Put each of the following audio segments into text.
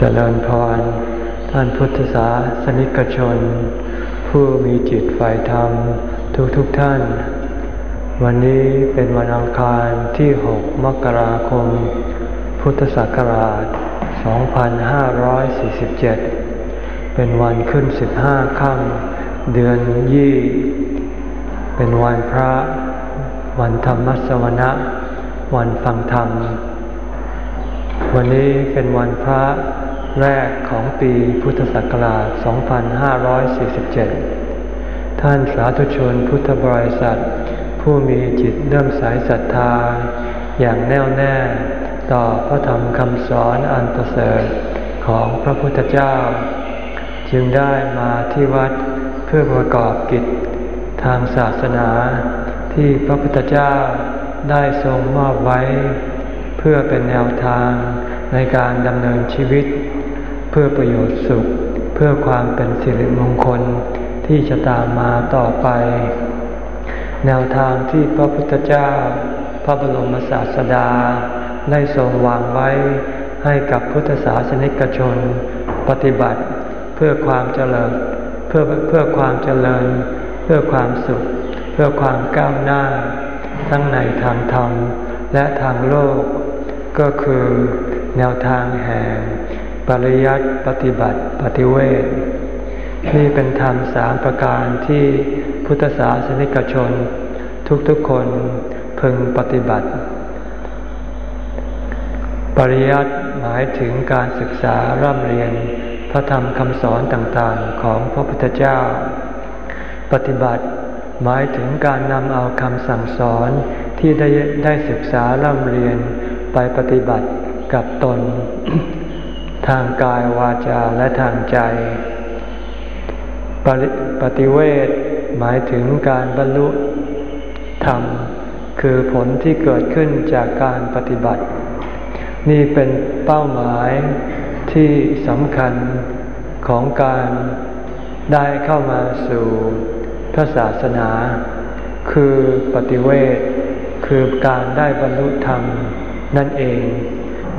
เจริญพร ท่านพุทธศาสนิกชน ผู้มีจิตฝ่ายธรรมทุกทุกท่าน วันนี้เป็นวันอังคารที่ 6 มกราคม พุทธศักราช 2547 เป็นวันขึ้น 15 ค่ำเดือนยี่ เป็นวันพระ วันธรรมสวนะ วันฟังธรรมวันนี้เป็นวันพระ แรกของปีพุทธศักราช 2547 ท่านสาธุชนพุทธบริษัท ผู้มีจิตเริ่มสายศรัทธา อย่างแน่วแน่ต่อพระธรรมคำสอนอันประเสริฐของพระพุทธเจ้า จึงได้มาที่วัดเพื่อประกอบกิจทางศาสนาที่พระพุทธเจ้าได้ทรงมอบไว้ เพื่อเป็นแนวทางในการดำเนินชีวิต พื่อประโยชน์สุข เพื่อความเป็นสิริมงคลที่จะตามมาต่อไป แนวทางที่พระพุทธเจ้า พระบรมศาสดา ได้ทรงวางไว้ให้กับพุทธศาสนิกชน ปฏิบัติเพื่อความเจริญเพื่อเพื่อความเจริญ เพื่อความสุข เพื่อความก้าวหน้า ทั้งในทางธรรมและทางโลก ก็คือแนวทางแห่ง ปริยัติปฏิบัติปฏิเวทนี่เป็นธรรมสามประการที่พุทธศาสนิกชน ทุกๆคนพึงปฏิบัติ ปริยัติหมายถึงการศึกษาร่ำเรียนพระธรรมคำสอนต่างๆของพระพุทธเจ้า ปฏิบัติหมายถึงการนำเอาคำสั่งสอนที่ได้ได้ศึกษาร่ำเรียนไปปฏิบัติกับตน ทางกายวาจาและทางใจ ปปฏิเวทหมายถึงการบรรลุธรรม คือผลที่เกิดขึ้นจากการปฏิบัติ นี่เป็นเป้าหมายที่สำคัญของการได้เข้ามาสู่พระศาสนา คือปฏิเวทคือการได้บรรลุธรรมนั่นเอง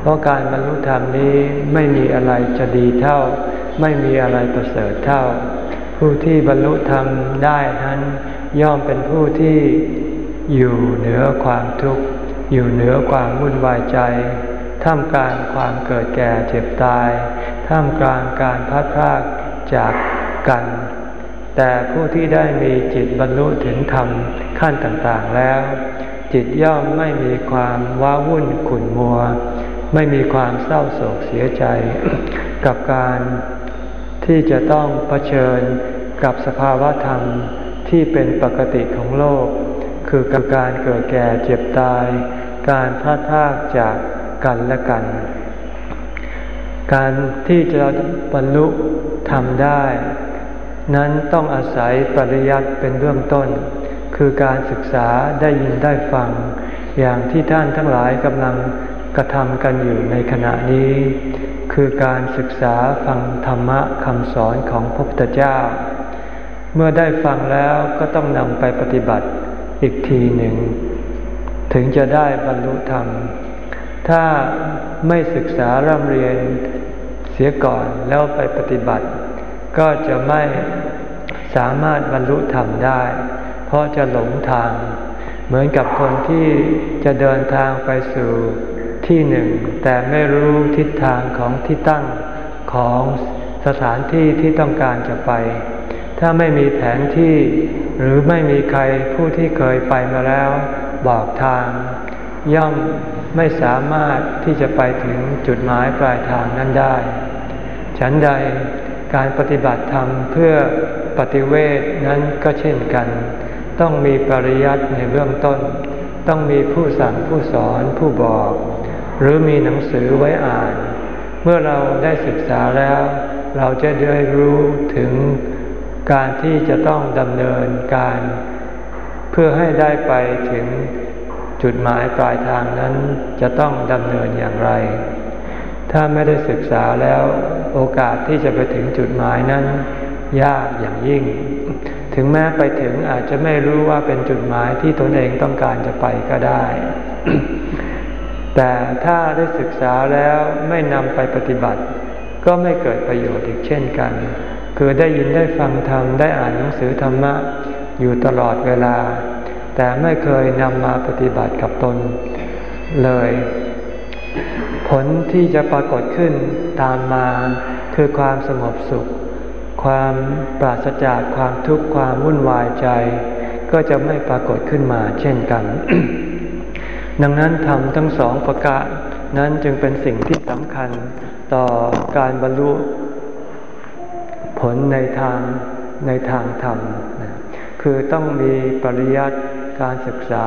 เพราะการบรรลุธรรมนี้ไม่มีอะไรจะดีเท่า ไม่มีอะไรประเสริฐเท่า ผู้ที่บรรลุธรรมได้นั้นย่อมเป็นผู้ที่อยู่เหนือความทุกข์ อยู่เหนือความวุ่นวายใจ ท่ามกลางความเกิดแก่เจ็บตาย ท่ามกลางการพัดพากจากกัน แต่ผู้ที่ได้มีจิตบรรลุถึงธรรมขั้นต่างๆแล้ว จิตย่อมไม่มีความว้าวุ่นขุ่นมัว ไม่มีความเศร้าโศกเสียใจ กับการที่จะต้องเผชิญกับสภาวะธรรมที่เป็นปกติของโลก คือกการเกิดแก่เจ็บตาย การพลาดพลาดจากกันและกัน การที่จะบรรลุทำได้ นั้นต้องอาศัยปริยัติเป็นเบื้องต้น คือการศึกษาได้ยินได้ฟัง อย่างที่ท่านทั้งหลายกำลัง กระทำกันอยู่ในขณะนี้ คือการศึกษาฟังธรรมะคำสอนของพระพุทธเจ้า เมื่อได้ฟังแล้วก็ต้องนำไปปฏิบัติอีกทีหนึ่ง ถึงจะได้บรรลุธรรม ถ้าไม่ศึกษาร่ำเรียนเสียก่อนแล้วไปปฏิบัติ ก็จะไม่สามารถบรรลุธรรมได้ เพราะจะหลงทาง เหมือนกับคนที่จะเดินทางไปสู่ ที่หนึ่ง แต่ไม่รู้ทิศทางของที่ตั้งของสถานที่ที่ต้องการจะไป ถ้าไม่มีแผนที่ หรือไม่มีใครผู้ที่เคยไปมาแล้ว บอกทาง ย่อมไม่สามารถที่จะไปถึงจุดหมายปลายทางนั้นได้ ฉันใดการปฏิบัติธรรมเพื่อปฏิเวทนั้นก็เช่นกัน ต้องมีปริยัติในเบื้องต้น ต้องมีผู้สั่งผู้สอนผู้บอก หรือมีหนังสือไว้อ่าน เมื่อเราได้ศึกษาแล้ว เราจะได้รู้ถึงการที่จะต้องดำเนินการ เพื่อให้ได้ไปถึงจุดหมายปลายทางนั้นจะต้องดำเนินอย่างไร ถ้าไม่ได้ศึกษาแล้วโอกาสที่จะไปถึงจุดหมายนั้น ยากอย่างยิ่ง ถึงแม้ไปถึงอาจจะไม่รู้ว่าเป็นจุดหมายที่ตนเองต้องการจะไปก็ได้ แต่ถ้าได้ศึกษาแล้วไม่นำไปปฏิบัติ ก็ไม่เกิดประโยชน์อีกเช่นกัน คือได้ยินได้ฟังธรรมได้อ่านหนังสือธรรมะ อยู่ตลอดเวลา แต่ไม่เคยนำมาปฏิบัติกับตนเลย ผลที่จะปรากฏขึ้นตามมาคือความสงบสุข ความปราศจากความทุกข์ความวุ่นวายใจ ก็จะไม่ปรากฏขึ้นมาเช่นกัน ดังนั้นทำทั้งสองประการนั้นจึงเป็นสิ่งที่สำคัญต่อการบรรลุผลในทางในทางธรรม คือต้องมีปริยัติการศึกษา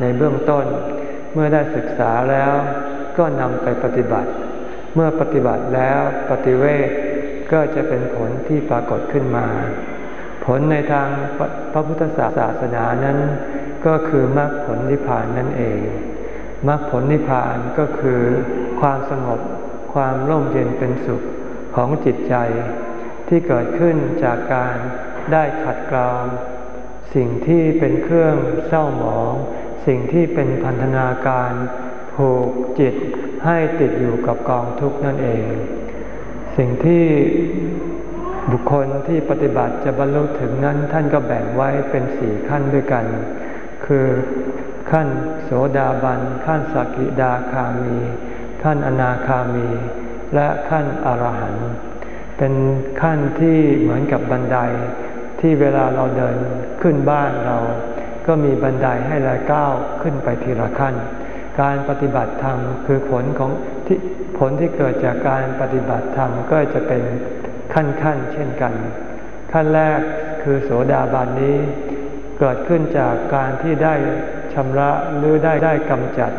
ในเบื้องต้น เมื่อได้ศึกษาแล้วก็นำไปปฏิบัติ เมื่อปฏิบัติแล้วปฏิเวทก็จะเป็นผลที่ปรากฏขึ้นมา ผลในทางพระพุทธศาสนานั้น ก็คือมรรคผลนิพพานนั่นเองมรรคผลนิพพานก็คือ ความสงบความร่มเย็นเป็นสุขของจิตใจ ที่เกิดขึ้นจากการได้ขัดเกลาสิ่งที่เป็นเครื่องเศร้าหมอง สิ่งที่เป็นพันธนาการผูกจิตให้ติดอยู่กับกองทุกข์นั่นเอง สิ่งที่บุคคลที่ปฏิบัติจะบรรลุถึงนั้นท่านก็แบ่งไว้เป็นสี่ขั้นด้วยกัน คือขั้นโสดาบัน ขั้นสกิดาคามี ขั้นอนาคามี และขั้นอรหันต์เป็นขั้นที่เหมือนกับบันไดที่เวลาเราเดินขึ้นบ้านเรา ก็มีบันไดให้เราก้าวขึ้นไปทีละขั้น การปฏิบัติธรรมคือผลของที่ผลที่เกิดจากการปฏิบัติธรรมก็จะเป็นขั้นขั้นเช่นกัน ขั้นแรกคือโสดาบันนี้ เกิดขึ้นจากการที่ได้ชำระหรือได้ได้กำจัด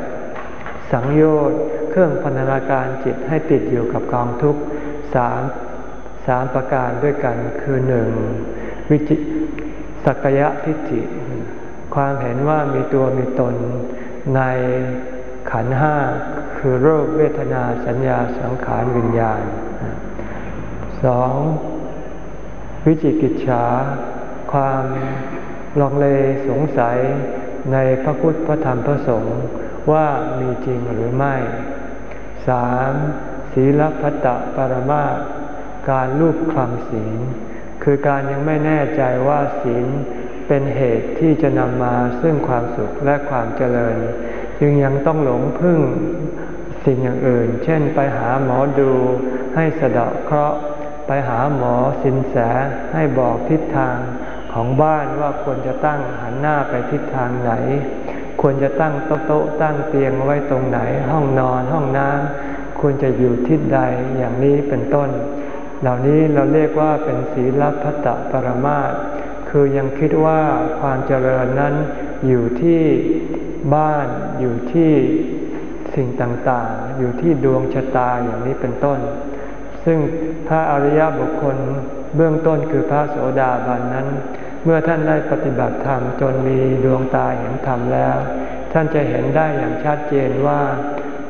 สังโยชน์เครื่องพันธนาการจิตให้ติดอยู่กับกองทุกข์สามสามประการด้วยกันคือหนึ่งวิจิสักยะทิฏฐิความเห็นว่ามีตัวมีตนในขันห้าคือโรคเวทนาสัญญาสังขารวิญญาณสองวิจิกิจฉาความ ลองเลสงสัยในพระพุทธพระธรรมพระสงฆ์ว่ามีจริงหรือไม่สามศีลพัตตปรมาการรูปคลำศีล คือการยังไม่แน่ใจว่าศีลเป็นเหตุที่จะนำมาซึ่งความสุขและความเจริญ จึงยังต้องหลงพึ่งสิ่งอย่างอื่น เช่นไปหาหมอดูให้สะเดาะเคราะห์ ไปหาหมอสินแสให้บอกทิศทาง ของบ้านว่าควรจะตั้งหันหน้าไปทิศทางไหน ควรจะตั้งโต๊ะตั้งเตียงไว้ตรงไหน ห้องนอนห้องน้ำควรจะอยู่ทิศใดอย่างนี้เป็นต้น เหล่านี้เราเรียกว่าเป็นศีลพัตตปรมาตคือยังคิดว่าความเจริญนั้นอยู่ที่บ้านอยู่ที่สิ่งต่างๆ อยู่ที่ดวงชะตาอย่างนี้เป็นต้น ซึ่งพระอริยบุคคลเบื้องต้นคือพระโสดาบันนั้น เมื่อท่านได้ปฏิบัติธรรมจนมีดวงตาเห็นธรรมแล้ว ท่านจะเห็นได้อย่างชัดเจนว่า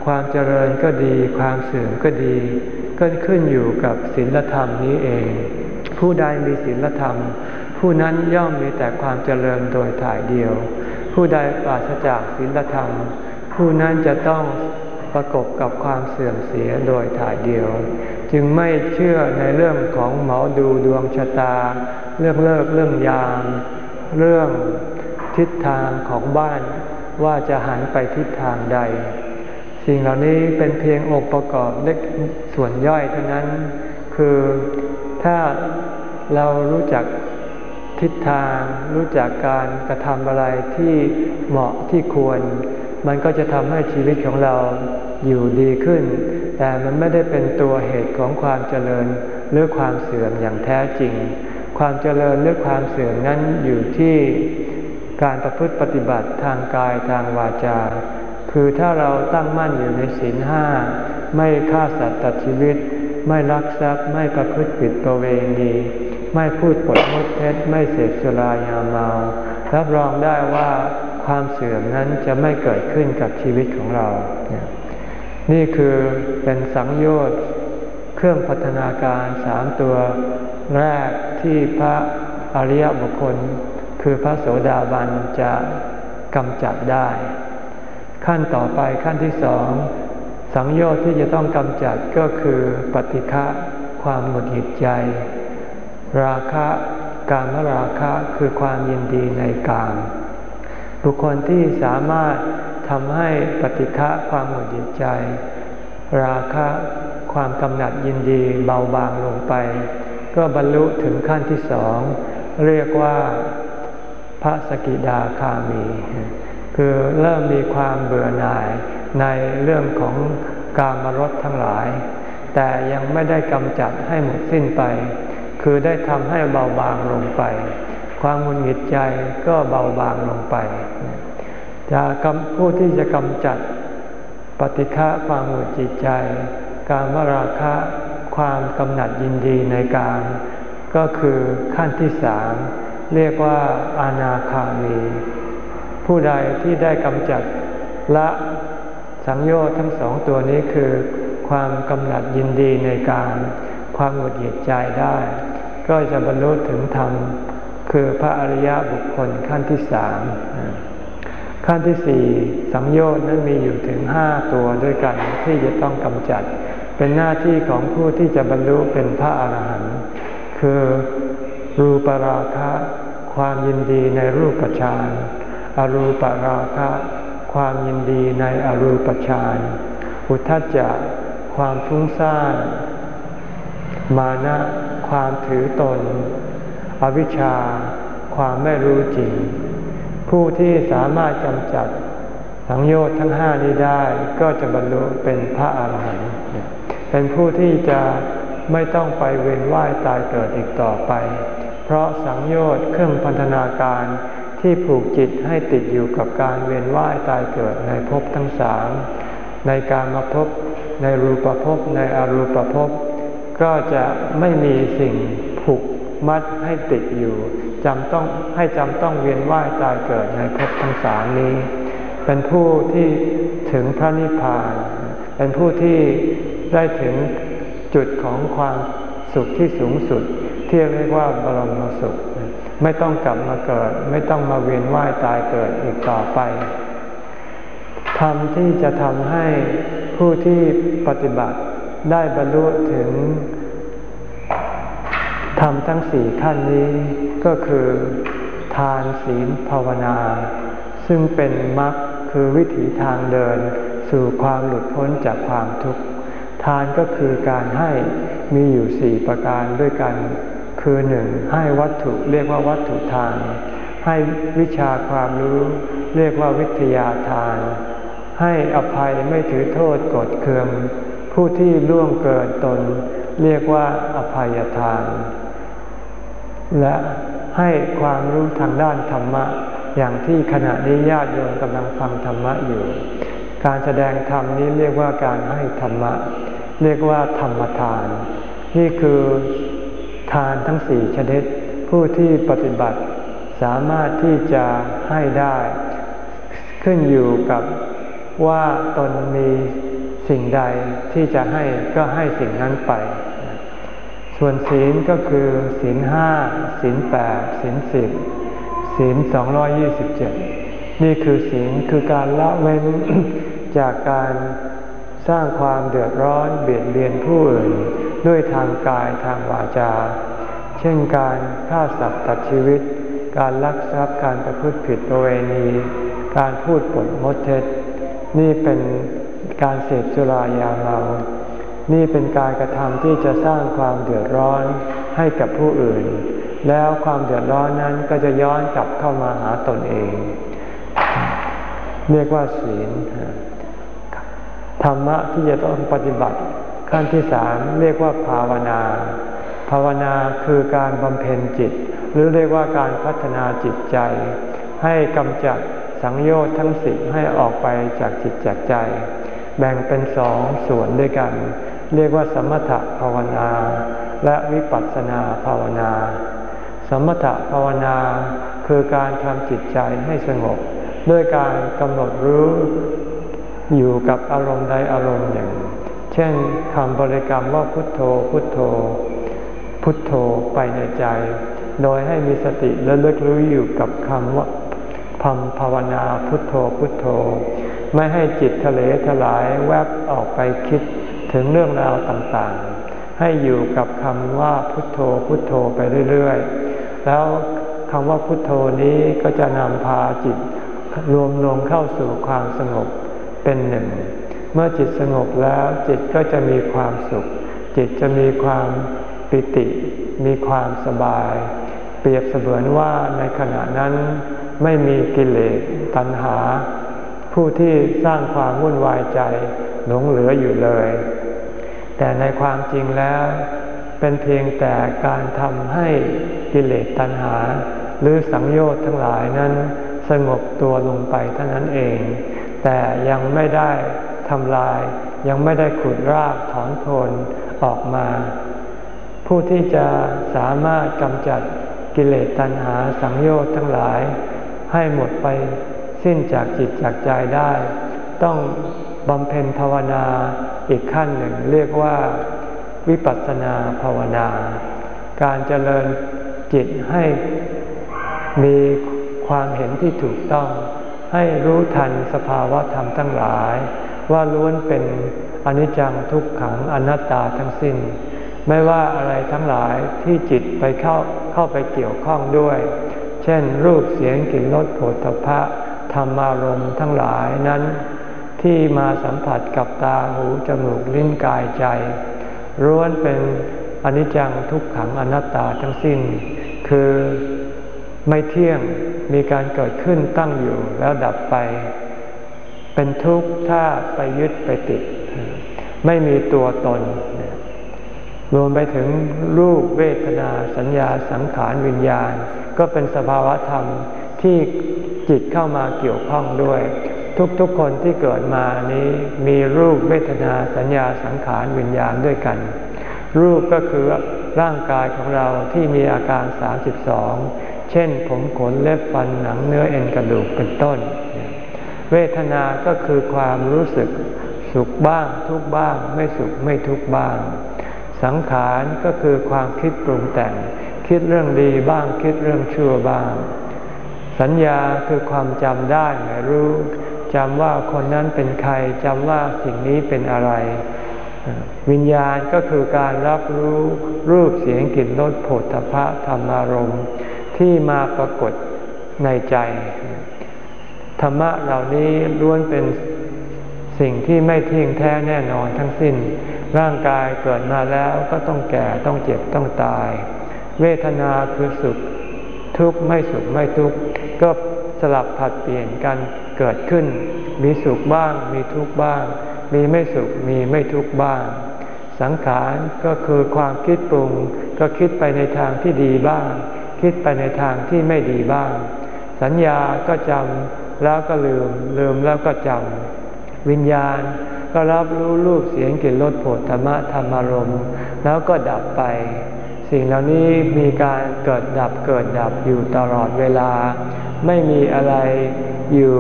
ความเจริญก็ดีความเสื่อมก็ดี ก็ขึ้นอยู่กับศีลธรรมนี้เอง ผู้ใดมีศีลธรรม ผู้นั้นย่อมมีแต่ความเจริญโดยถ่ายเดียว ผู้ใดปราศจากศีลธรรม ผู้นั้นจะต้อง ประกบกับความเสื่อมเสียโดยถ่ายเดียว จึงไม่เชื่อในเรื่องของหมอดูดวงชะตา เรื่องเลิกเรื่องยาม เรื่องทิศทางของบ้านว่าจะหันไปทิศทางใด สิ่งเหล่านี้เป็นเพียงองค์ประกอบเล็กส่วนย่อยเท่านั้น คือถ้าเรารู้จักทิศทาง รู้จักการกระทำอะไรที่เหมาะที่ควร มันก็จะทำให้ชีวิตของเราอยู่ดีขึ้น แต่มันไม่ได้เป็นตัวเหตุของความเจริญหรือความเสื่อมอย่างแท้จริง ความเจริญหรือความเสื่อมนั้นอยู่ที่การประพฤติปฏิบัติทางกายทางวาจา คือถ้าเราตั้งมั่นอยู่ในศีลห้าไม่ฆ่าสัตว์ตัดชีวิต ไม่ลักทรัพย์ไม่ประพฤติผิดประเวณีไม่พูดปดมดเท็จไม่เสพสุรายาเมารับรองได้ว่า ความเสื่อมนั้นจะไม่เกิดขึ้นกับชีวิตของเรา นี่คือเป็นสังโยชน์เครื่องพัฒนาการสามตัวแรกที่พระอริยบุคคล คือพระโสดาบันจะกำจัดได้ ขั้นต่อไปขั้นที่สองสังโยชน์ที่จะต้องกำจัดก็คือปฏิฆะความหงุดหงิดใจ ราคะ การมราคะคือความยินดีในกาม บุคคลที่สามารถทำให้ปฏิฆะความหงุดหงิดใจ ราคะความกำหนัดยินดีเบาบางลงไป ก็บรรลุถึงขั้นที่สอง เรียกว่าพระสกิดาคามี คือเริ่มมีความเบื่อหน่ายในเรื่องของกามรสทั้งหลาย แต่ยังไม่ได้กำจัดให้หมดสิ้นไป คือได้ทำให้เบาบางลงไป ความมุนหงิดใจก็เบาบางลงไป จะผู้ที่จะกำจัดปฏิฆะความหงุดหงิดใจ การมราคะความกำหนัดยินดีในการ ก็คือขั้นที่สามเรียกว่าอาณาคามี ผู้ใดที่ได้กำจัดละสังโยชน์ทั้งสองตัวนี้คือ ความกำหนัดยินดีในการ ความหงุดหงิดใจได้ ก็จะบรรลุถึงธรรม คือพระอริยบุคคลขั้นที่สามขั้นที่สี่สังโยชน์นั้นมีอยู่ถึงห้าตัวด้วยกันที่จะต้องกำจัด เป็นหน้าที่ของผู้ที่จะบรรลุเป็นพระอรหันต์คือรูปราคะ ความยินดีในรูปฌานอรูปราคะ ความยินดีในอรูปฌานอุทจจะ ความฟุ้งซ่านมานะ ความถือตน อวิชชาความไม่รู้จริง ผู้ที่สามารถกำจัดสังโยชน์ทั้งห้านี้ได้ก็จะบรรลุเป็นพระอาหารหันต์เป็นผู้ที่จะไม่ต้องไปเวียนว่ายตายเกิดอีกต่อไป เพราะสังโยชน์เครื่องพันธนาการที่ผูกจิตให้ติดอยู่กับการเวียนว่ายตายเกิดในภพทั้งสามในการมาพบในรูปภพในอรูปภพก็จะไม่มีสิ่งผูก มัดให้ติดอยู่จำต้องให้จำต้องเวียนว่ายตายเกิดในภพทั้งสามนี้ เป็นผู้ที่ถึงพระนิพพาน เป็นผู้ที่ได้ถึงจุดของความสุขที่สูงสุด ที่เรียกว่าบรมสุข ไม่ต้องกลับมาเกิด ไม่ต้องมาเวียนว่ายตายเกิดอีกต่อไปธรรมที่จะทำให้ผู้ที่ปฏิบัติได้บรรลุถึง ธรรมทั้งสี่ขั้นนี้ก็คือทานศีลภาวนา ซึ่งเป็นมรรคคือวิถีทางเดิน สู่ความหลุดพ้นจากความทุกข์ ทานก็คือการให้มีอยู่สี่ประการด้วยกัน คือหนึ่งให้วัตถุเรียกว่าวัตถุทาน ให้วิชาความรู้เรียกว่าวิทยาทาน ให้อภัยไม่ถือโทษกดเคือง ผู้ที่ล่วงเกินตน เรียกว่าอภัยทาน และให้ความรู้ทางด้านธรรมะ อย่างที่ขณะนี้ญาติโยมกำลังฟังธรรมะอยู่ การแสดงธรรมนี้เรียกว่าการให้ธรรมะ เรียกว่าธรรมทาน นี่คือทานทั้งสี่ชนิด ผู้ที่ปฏิบัติสามารถที่จะให้ได้ ขึ้นอยู่กับว่าตนมีสิ่งใดที่จะให้ก็ให้สิ่งนั้นไป ส่วนศีลก็คือศีลห้าศีลแปดศีลสิบศีลสองร้อยี่สิบเจ็ดนี่คือศีลคือการละเว้นจากการสร้างความเดือดร้อนเบียดเบียนผู้อื่นด้วยทางกายทางวาจา เช่นการฆ่าสัตว์ตัดชีวิต การลักทรัพย์การประพฤติผิดประเวณี การพูดปดมดเท็จ นี่เป็นการเสพสุรายาเมา นี่เป็นการกระทำที่จะสร้างความเดือดร้อนให้กับผู้อื่น แล้วความเดือดร้อนนั้นก็จะย้อนกลับเข้ามาหาตนเอง เรียกว่าศีลธรรมะที่จะต้องปฏิบัติ ขั้นที่สามเรียกว่าภาวนา ภาวนาคือการบำเพ็ญจิต หรือเรียกว่าการพัฒนาจิตใจ ให้กำจัดสังโยชน์ทั้งสิบให้ออกไปจากจิตจากใจ แบ่งเป็นสองส่วนด้วยกัน เรียกว่าสมถภาวนา และวิปัสสนาภาวนา สมถภาวนาคือการทำจิตใจให้สงบ ด้วยการกำหนดรู้อยู่กับอารมณ์ใดอารมณ์หนึ่ง เช่นคำบริกรรมว่าพุทโธพุทโธ พุทโธไปในใจ โดยให้มีสติและเลิกรู้อยู่กับคำว่าพัมภาวนาพุทโธพุทโธ ไม่ให้จิตทะเลทลายแวบออกไปคิด ถึงเรื่องราวต่างๆ ให้อยู่กับคำว่าพุทโธพุทโธไปเรื่อยๆ แล้วคำว่าพุทโธนี้ก็จะนำพาจิตรวมลงเข้าสู่ความสงบเป็นหนึ่ง เมื่อจิตสงบแล้วจิตก็จะมีความสุข จิตจะมีความปิติ มีความสบาย เปรียบเสมือนว่าในขณะนั้นไม่มีกิเลสตัณหา ผู้ที่สร้างความวุ่นวายใจหลงเหลืออยู่เลย แต่ในความจริงแล้ว เป็นเพียงแต่การทำให้กิเลสตัณหา หรือสังโยชน์ทั้งหลายนั้นสงบตัวลงไปเท่านั้นเอง แต่ยังไม่ได้ทำลาย ยังไม่ได้ขุดรากถอนโคนออกมา ผู้ที่จะสามารถกำจัดกิเลสตัณหาสังโยชน์ทั้งหลาย ให้หมดไปสิ้นจากจิตจากใจได้ ต้องบำเพ็ญภาวนา อีกขั้นหนึ่งเรียกว่าวิปัสสนาภาวนา การเจริญจิตให้มีความเห็นที่ถูกต้อง ให้รู้ทันสภาวะธรรมทั้งหลาย ว่าล้วนเป็นอนิจจังทุกขังอนัตตาทั้งสิ้น ไม่ว่าอะไรทั้งหลายที่จิตไปเข้าเข้าไปเกี่ยวข้องด้วย เช่น รูปเสียงกลิ่นรสโผฏฐพะธรรมารมทั้งหลายนั้น ที่มาสัมผัสกับตาหูจมูกลิ้นกายใจล้วนเป็นอนิจจังทุกขังอนัตตาทั้งสิ้น คือไม่เที่ยงมีการเกิดขึ้นตั้งอยู่แล้วดับไป เป็นทุกข์ถ้าไปยึดไปติด ไม่มีตัวตน รวมไปถึงรูปเวทนาสัญญาสังขารวิญญาณ ก็เป็นสภาวะธรรมที่จิตเข้ามาเกี่ยวข้องด้วย ทุกๆคนที่เกิดมานี้มีรูปเวทนาสัญญาสังขารวิญญาณด้วยกัน รูปก็คือร่างกายของเราที่มีอาการ 32 เช่นผมขนเล็บฟันหนังเนื้อเอ็นกระดูกเป็นต้น เวทนาก็คือความรู้สึกสุขบ้างทุกบ้าง ไม่สุขไม่ทุกบ้าง สังขารก็คือความคิดปรุงแต่ง คิดเรื่องดีบ้างคิดเรื่องชั่วบ้าง สัญญาคือความจำได้หมายรู้ จำว่าคนนั้นเป็นใครจำว่าสิ่งนี้เป็นอะไร วิญญาณก็คือการรับรู้รูปเสียงกลิ่นรสผลพระธรรมารมณ์ที่มาปรากฏในใจ ธรรมะเหล่านี้ล้วนเป็นสิ่งที่ไม่เที่ยงแท้แน่นอนทั้งสิ้น ร่างกายเกิดมาแล้วก็ต้องแก่ต้องเจ็บต้องตาย เวทนาคือสุขทุกข์ไม่สุขไม่ทุกข์ก็ ลับผัดเปลี่ยนกันเกิดขึ้น มีสุขบ้าง มีทุกข์บ้าง มีไม่สุข มีไม่ทุกข์บ้าง สังขารก็คือความคิดปรุง ก็คิดไปในทางที่ดีบ้าง คิดไปในทางที่ไม่ดีบ้าง สัญญาก็จำแล้วก็ลืม ลืมแล้วก็จำวิญญาณก็รับรู้รูปเสียงกลิ่นรสโผฏฐมะธรรมารมแล้วก็ดับไป สิ่งเหล่านี้มีการเกิดดับเกิดดับอยู่ตลอดเวลา ไม่มีอะไรอยู่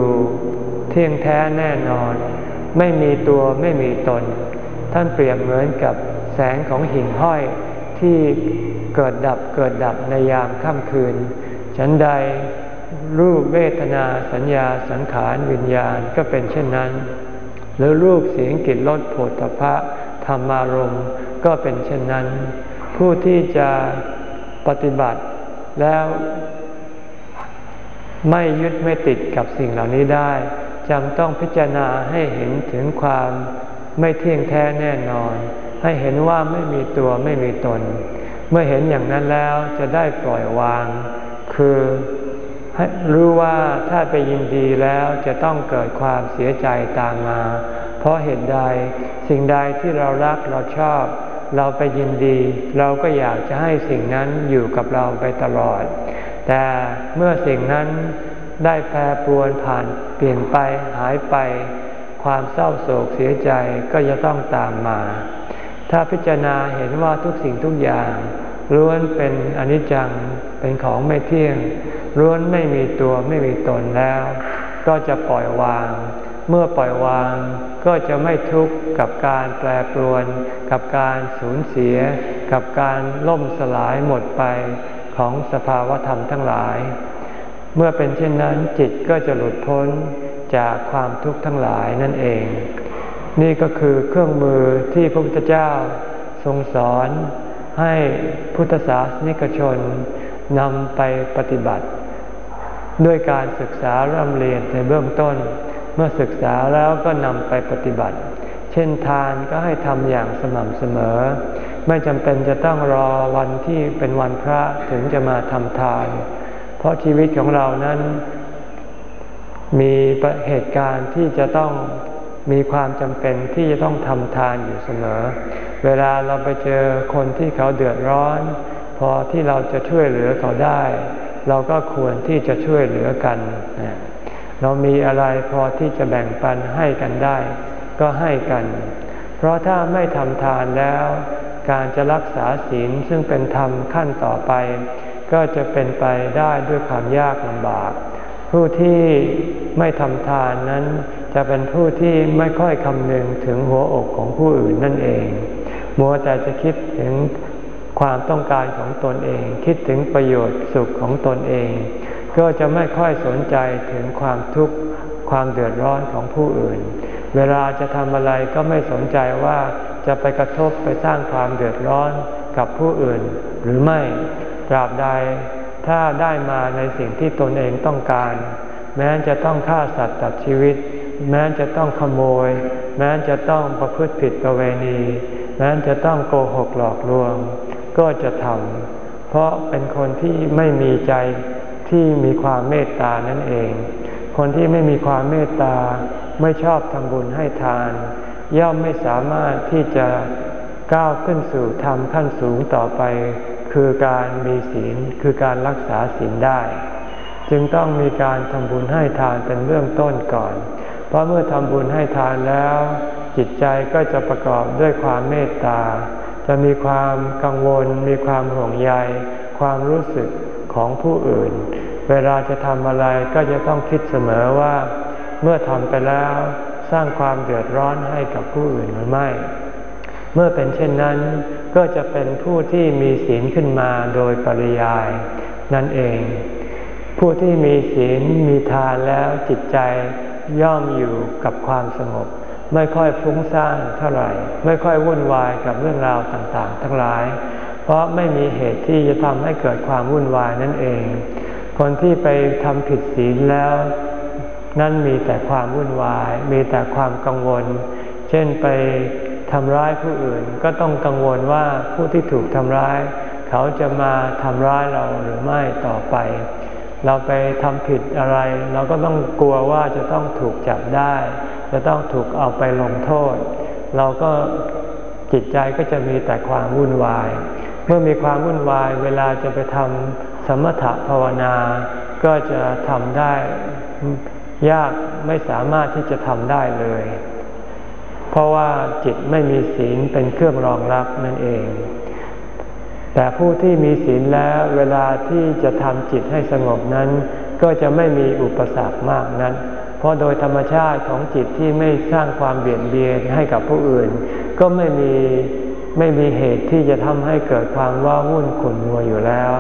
เที่ยงแท้แน่นอน ไม่มีตัวไม่มีตน ท่านเปรียบเหมือนกับแสงของหิ่งห้อยที่เกิดดับเกิดดับในยามค่ำคืน ฉันใดรูปเวทนาสัญญาสังขารวิญญาณก็เป็นเช่นนั้น หรือรูปเสียงกลิ่นรสโผฏฐะธรรมารมก็เป็นเช่นนั้น ผู้ที่จะปฏิบัติแล้ว ไม่ยึดไม่ติดกับสิ่งเหล่านี้ได้จำต้องพิจารณาให้เห็นถึงความไม่เที่ยงแท้แน่นอน ให้เห็นว่าไม่มีตัวไม่มีตน เมื่อเห็นอย่างนั้นแล้วจะได้ปล่อยวาง คือให้รู้ว่าถ้าไปยินดีแล้วจะต้องเกิดความเสียใจตามมา เพราะเหตุใดสิ่งใดที่เรารักเราชอบ เราไปยินดี เราก็อยากจะให้สิ่งนั้นอยู่กับเราไปตลอด แต่เมื่อสิ่งนั้นได้แปรปรวนผ่านเปลี่ยนไปหายไป ความเศร้าโศกเสียใจก็จะต้องตามมา ถ้าพิจารณาเห็นว่าทุกสิ่งทุกอย่างล้วนเป็นอนิจจังเป็นของไม่เที่ยงล้วนไม่มีตัวไม่มีตนแล้ว ก็จะปล่อยวาง เมื่อปล่อยวางก็จะไม่ทุกข์กับการแปรปรวน กับการสูญเสีย กับการล่มสลายหมดไป ของสภาวธรรมทั้งหลาย เมื่อเป็นเช่นนั้นจิตก็จะหลุดพ้นจากความทุกข์ทั้งหลายนั่นเอง นี่ก็คือเครื่องมือที่พระพุทธเจ้าทรงสอนให้พุทธศาสนิกชนนำไปปฏิบัติ ด้วยการศึกษาร่ำเรียนในเบื้องต้น เมื่อศึกษาแล้วก็นำไปปฏิบัติ เช่นทานก็ให้ทำอย่างสม่ำเสมอ ไม่จำเป็นจะต้องรอวันที่เป็นวันพระถึงจะมาทำทาน เพราะชีวิตของเรานั้น มีเหตุการณ์ที่จะต้องมีความจำเป็นที่จะต้องทำทานอยู่เสมอ เวลาเราไปเจอคนที่เขาเดือดร้อน พอที่เราจะช่วยเหลือเขาได้ เราก็ควรที่จะช่วยเหลือกัน เรามีอะไรพอที่จะแบ่งปันให้กันได้ ก็ให้กัน เพราะถ้าไม่ทำทานแล้ว การจะรักษาศีลซึ่งเป็นธรรมขั้นต่อไป ก็จะเป็นไปได้ด้วยความยากลำบาก ผู้ที่ไม่ทำทานนั้นจะเป็นผู้ที่ไม่ค่อยคำนึงถึงหัวอกของผู้อื่นนั่นเอง มัวแต่จะคิดถึงความต้องการของตนเอง คิดถึงประโยชน์สุขของตนเอง ก็จะไม่ค่อยสนใจถึงความทุกข์ความเดือดร้อนของผู้อื่น เวลาจะทำอะไรก็ไม่สนใจว่า จะไปกระทบไปสร้างความเดือดร้อนกับผู้อื่นหรือไม่ตราบใดถ้าได้มาในสิ่งที่ตนเองต้องการ แม้จะต้องฆ่าสัตว์ตัดชีวิต แม้จะต้องขโมย แม้จะต้องประพฤติผิดประเวณี แม้จะต้องโกหกหลอกลวง ก็จะทำเพราะเป็นคนที่ไม่มีใจที่มีความเมตตานั่นเอง คนที่ไม่มีความเมตตาไม่ชอบทำบุญให้ทาน ย่อมไม่สามารถที่จะก้าวขึ้นสู่ธรรมขั้นสูงต่อไป คือการมีศีลคือการรักษาศีลได้ จึงต้องมีการทำบุญให้ทานเป็นเรื่องต้นก่อน เพราะเมื่อทำบุญให้ทานแล้ว จิตใจก็จะประกอบด้วยความเมตตา จะมีความกังวล มีความห่วงใย ความรู้สึกของผู้อื่น เวลาจะทำอะไรก็จะต้องคิดเสมอว่า เมื่อทำไปแล้ว สร้างความเดือดร้อนให้กับผู้อื่นหรือไม่ เมื่อเป็นเช่นนั้นก็จะเป็นผู้ที่มีศีลขึ้นมาโดยปริยาย นั่นเอง ผู้ที่มีศีลมีทานแล้วจิตใจย่อมอยู่กับความสงบ ไม่ค่อยฟุ้งซ่านเท่าไหร่ ไม่ค่อยวุ่นวายกับเรื่องราวต่างๆ ทั้งหลาย เพราะไม่มีเหตุที่จะทำให้เกิดความวุ่นวายนั่นเอง คนที่ไปทำผิดศีลแล้ว นั่นมีแต่ความวุ่นวาย มีแต่ความกังวล เช่นไปทำร้ายผู้อื่น ก็ต้องกังวลว่าผู้ที่ถูกทำร้าย เขาจะมาทำร้ายเราหรือไม่ต่อไป เราไปทำผิดอะไร เราก็ต้องกลัวว่าจะต้องถูกจับได้ จะต้องถูกเอาไปลงโทษ เราก็จิตใจก็จะมีแต่ความวุ่นวาย เมื่อมีความวุ่นวายเวลาจะไปทำสมถภาวนา ก็จะทำได้ ยากไม่สามารถที่จะทำได้เลย เพราะว่าจิตไม่มีศีลเป็นเครื่องรองรับนั่นเอง แต่ผู้ที่มีศีลแล้วเวลาที่จะทำจิตให้สงบนั้น ก็จะไม่มีอุปสรรคมากนั้นเพราะโดยธรรมชาติของจิตที่ไม่สร้างความเบียดเบียนให้กับผู้อื่น ก็ไม่มีไม่มีเหตุที่จะทำให้เกิดความว้าวุ่นขุ่นมัวอยู่แล้ว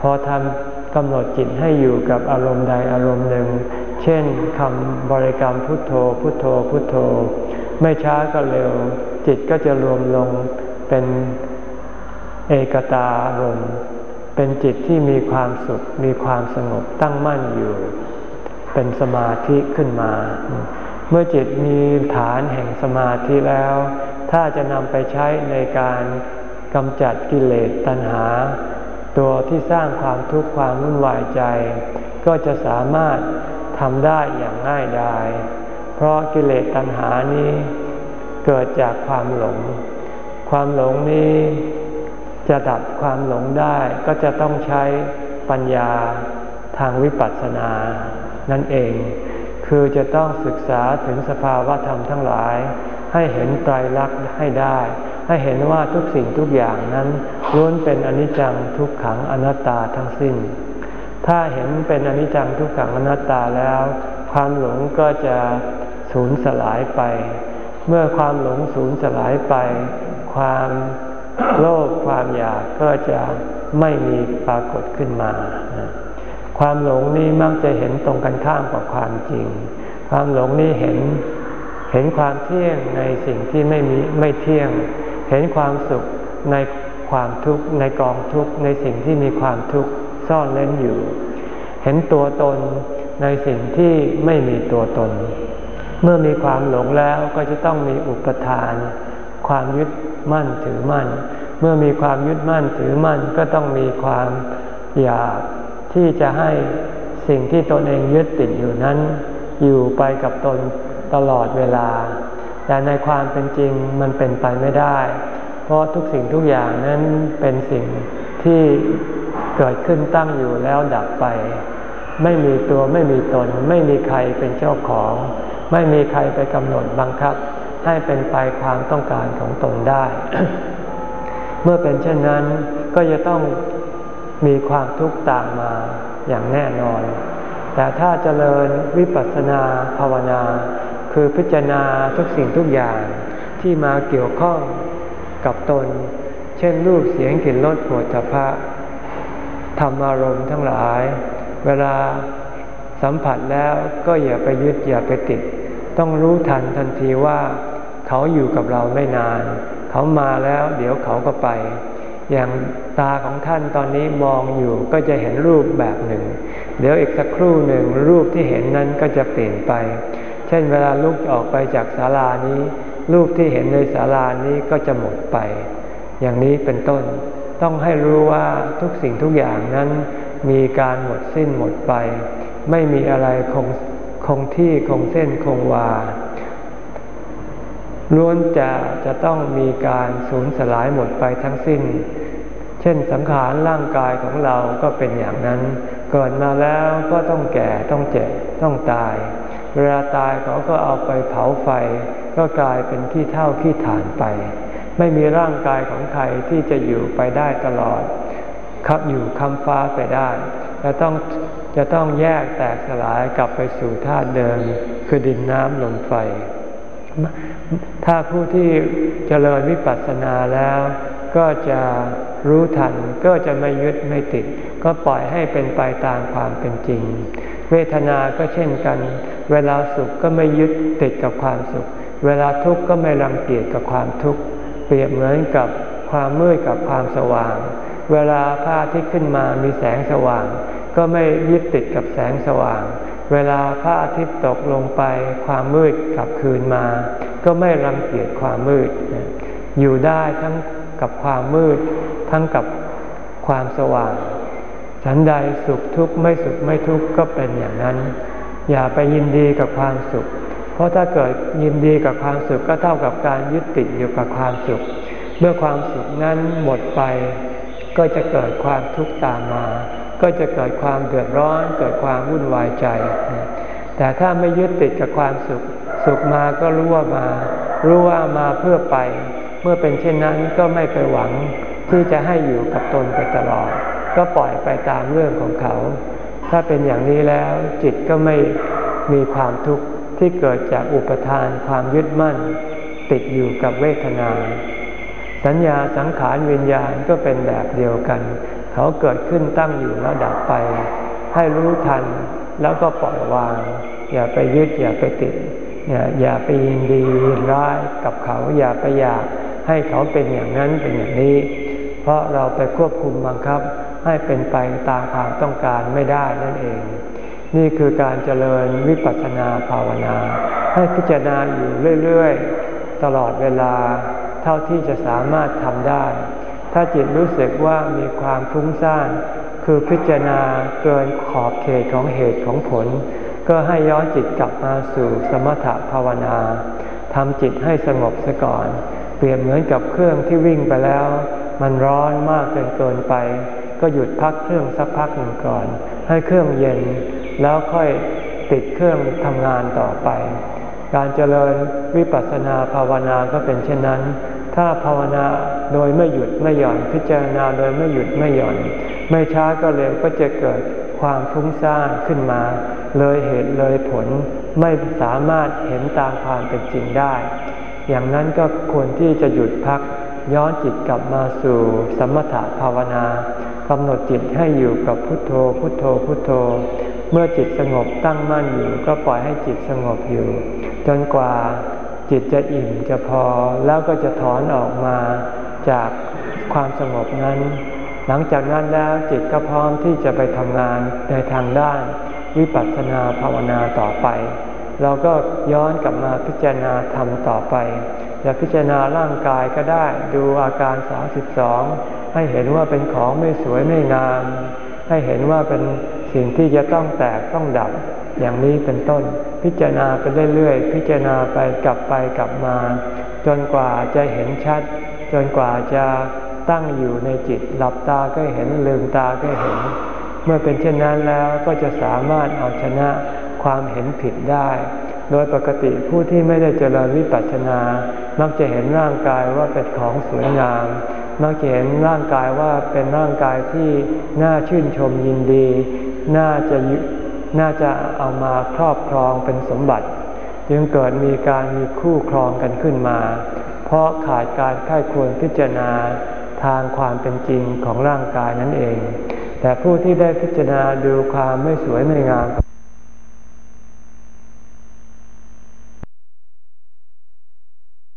พอทำกำหนดจิตให้อยู่กับอารมณ์ใดอารมณ์หนึ่ง เช่นคำบริกรรมพุทโธพุทโธพุทโธ ไม่ช้าก็เร็ว จิตก็จะรวมลงเป็นเอกตารมเป็นจิตที่มีความสุข มีความสงบตั้งมั่นอยู่ เป็นสมาธิขึ้นมา เมื่อจิตมีฐานแห่งสมาธิแล้ว ถ้าจะนำไปใช้ในการกำจัดกิเลสตัณหา ตัวที่สร้างความทุกข์ความวุ่นวายใจ ก็จะสามารถ ทำได้อย่างง่ายดาย เพราะกิเลสตัณหานี้เกิดจากความหลง ความหลงนี้จะดับความหลงได้ก็จะต้องใช้ปัญญาทางวิปัสสนา นั่นเอง คือจะต้องศึกษาถึงสภาวะธรรมทั้งหลาย ให้เห็นไตรลักษณ์ให้ได้ ให้เห็นว่าทุกสิ่งทุกอย่างนั้นล้วนเป็นอนิจจังทุกขังอนัตตาทั้งสิ้น ถ้าเห็นเป็นอนิจจังทุกขังอนัตตาแล้ว ความหลงก็จะสูญสลายไป เมื่อความหลงสูญสลายไป ความโลภความอยากก็จะไม่มีปรากฏขึ้นมา ความหลงนี้มักจะเห็นตรงกันข้ามกับความจริง ความหลงนี้เห็นเห็นความเที่ยงในสิ่งที่ไม่มีไม่เที่ยง เห็นความสุขในความทุกข์ในกองทุกข์ในสิ่งที่มีความทุกข์ ซ่อนเล่นอยู่ เห็นตัวตนในสิ่งที่ไม่มีตัวตน เมื่อมีความหลงแล้วก็จะต้องมีอุปทาน ความยึดมั่นถือมั่น เมื่อมีความยึดมั่นถือมั่นก็ต้องมีความอยากที่จะให้สิ่งที่ตนเองยึดติดอยู่นั้น อยู่ไปกับตนตลอดเวลา แต่ในความเป็นจริงมันเป็นไปไม่ได้ เพราะทุกสิ่งทุกอย่างนั้นเป็นสิ่งที่ เกิดขึ้นตั้งอยู่แล้วดับไป ไม่มีตัวไม่มีตน ไม่มีใครเป็นเจ้าของ ไม่มีใครไปกำหนดบังคับ ให้เป็นไปความต้องการของตนได้ เมื่อเป็นเช่นนั้นก็จะต้องมีความทุกข์ตามมาอย่างแน่นอน แต่ถ้าเจริญวิปัสสนาภาวนา คือพิจารณาทุกสิ่งทุกอย่างที่มาเกี่ยวข้องกับตน เช่นรูปเสียงกลิ่นรสผฏฐะ ธรรมารมณ์ทั้งหลาย เวลาสัมผัสแล้วก็อย่าไปยึดอย่าไปติด ต้องรู้ทันทันทีว่า เขาอยู่กับเราไม่นาน เขามาแล้วเดี๋ยวเขาก็ไป อย่างตาของท่านตอนนี้มองอยู่ก็จะเห็นรูปแบบหนึ่ง เดี๋ยวอีกสักครู่หนึ่งรูปที่เห็นนั้นก็จะเปลี่ยนไป เช่นเวลาลุกออกไปจากศาลานี้ รูปที่เห็นในศาลานี้ก็จะหมดไป อย่างนี้เป็นต้น ต้องให้รู้ว่าทุกสิ่งทุกอย่างนั้นมีการหมดสิ้นหมดไป ไม่มีอะไรคงคงที่คงเส้นคงวาล้วนจะจะต้องมีการสูญสลายหมดไปทั้งสิ้น เช่นสังขารร่างกายของเราก็เป็นอย่างนั้น เกิดมาแล้วก็ต้องแก่ต้องเจ็บต้องตาย เวลาตายเขาก็เอาไปเผาไฟ ก็กลายเป็นขี้เท่าขี้ฐานไป ไม่มีร่างกายของใครที่จะอยู่ไปได้ตลอด ครับอยู่คำฟ้าไปได้ จะต้องจะต้องแยกแตกสลายกลับไปสู่ธาตุเดิม คือดินน้ำลมไฟ ถ้าผู้ที่เจริญวิปัสสนาแล้ว ก็จะรู้ทันก็จะไม่ยึดไม่ติด ก็ปล่อยให้เป็นไปตามความเป็นจริง เวทนาก็เช่นกัน เวลาสุขก็ไม่ยึดติดกับความสุข เวลาทุกข์ก็ไม่รังเกียจกับความทุกข์ เปรียบเหมือนกับความมืดกับความสว่าง เวลาพระอาทิตย์ขึ้นมามีแสงสว่าง ก็ไม่ยึดติดกับแสงสว่าง เวลาพระอาทิตย์ตกลงไปความมืดกลับคืนมา ก็ไม่รังเกียจความมืด อยู่ได้ทั้งกับความมืด ทั้งกับความสว่างฉันใดสุขทุกข์ไม่สุขไม่ทุกข์ก็เป็นอย่างนั้น อย่าไปยินดีกับความสุข ราะถ้าเกิดยินดีกับความสุขก็เท่ากับการยึดติดอยู่กับความสุข เมื่อความสุขนั้นหมดไป ก็จะเกิดความทุกข์ตามมา ก็จะเกิดความเดือดร้อน เกิดความวุ่นวายใจ แต่ถ้าไม่ยึดติดกับความสุข สุขมาก็รู้ว่ามา รู้ว่ามาเพื่อไป เมื่อเป็นเช่นนั้นก็ไม่ไปหวังที่จะให้อยู่กับตนไปตลอด ก็ปล่อยไปตามเรื่องของเขา ถ้าเป็นอย่างนี้แล้วจิตก็ไม่มีความทุกข์ ที่เกิดจากอุปทานความยึดมั่น ติดอยู่กับเวทนา สัญญาสังขารวิญญาณก็เป็นแบบเดียวกัน เขาเกิดขึ้นตั้งอยู่แล้วดับไป ให้รู้ทันแล้วก็ปล่อยวาง อย่าไปยึดอย่าไปติด อย่าไปยินดียินร้ายกับเขาอย่าไปอยากให้เขาเป็นอย่างนั้นเป็นอย่างนี้ เพราะเราไปควบคุมบังคับให้เป็นไปตามความต้องการไม่ได้นั่นเอง นี่คือการเจริญวิปัสสนาภาวนา ให้พิจารณาอยู่เรื่อยๆ ตลอดเวลาเท่าที่จะสามารถทำได้ ถ้าจิตรู้สึกว่ามีความฟุ้งซ่านคือพิจารณาเกินขอบเขตของเหตุของผล ก็ให้ย้อนจิตกลับมาสู่สมถภาวนาทำจิตให้สงบซะก่อน เปรียบเหมือนกับเครื่องที่วิ่งไปแล้ว มันร้อนมากจนเกินไป ก็หยุดพักเครื่องสักพักหนึ่งก่อน ให้เครื่องเย็น แล้วค่อยติดเครื่องทำงานต่อไป การเจริญวิปัสสนาภาวนาก็เป็นเช่นนั้น ถ้าภาวนาโดยไม่หยุดไม่หย่อนพิจารณาโดยไม่หยุดไม่หย่อน ไม่ช้าก็เร็วก็จะเกิดความฟุ้งซ่านขึ้นมา เลยเหตุเลยผลไม่สามารถเห็นตามความเป็นจริงได้ อย่างนั้นก็ควรที่จะหยุดพักย้อนจิตกลับมาสู่สมถะภาวนากำหนดจิตให้อยู่กับพุทโธพุทโธพุทโธ เมื่อจิตสงบตั้งมั่นอยู่ก็ปล่อยให้จิตสงบอยู่ จนกว่าจิตจะอิ่มจะพอแล้วก็จะถอนออกมาจากความสงบนั้น หลังจากนั้นแล้วจิตก็พร้อมที่จะไปทำงานในทางด้านวิปัสสนาภาวนาต่อไป เราก็ย้อนกลับมาพิจารณาธรรมต่อไปจะพิจารณาร่างกายก็ได้ดูอาการ32ให้เห็นว่าเป็นของไม่สวยไม่งาม ให้เห็นว่าเป็น สิ่งที่จะต้องแตกต้องดับอย่างนี้เป็นต้น พิจารณาไปเรื่อยๆ พิจารณาไปกลับไปกลับมา จนกว่าจะเห็นชัด จนกว่าจะตั้งอยู่ในจิตหลับตาก็เห็นลืมตาก็เห็น เมื่อเป็นเช่นนั้นแล้วก็จะสามารถเอาชนะความเห็นผิดได้ โดยปกติผู้ที่ไม่ได้เจริญวิปัสสนา มักจะเห็นร่างกายว่าเป็นของสวยงาม มักจะเห็นร่างกายว่าเป็นร่างกายที่น่าชื่นชมยินดี น่าจะน่าจะเอามาครอบครองเป็นสมบัติ จึงเกิดมีการมีคู่ครองกันขึ้นมา เพราะขาดการค่ายควรพิจารณาทางความเป็นจริงของร่างกายนั่นเอง แต่ผู้ที่ได้พิจารณาดูความไม่สวยไม่งามข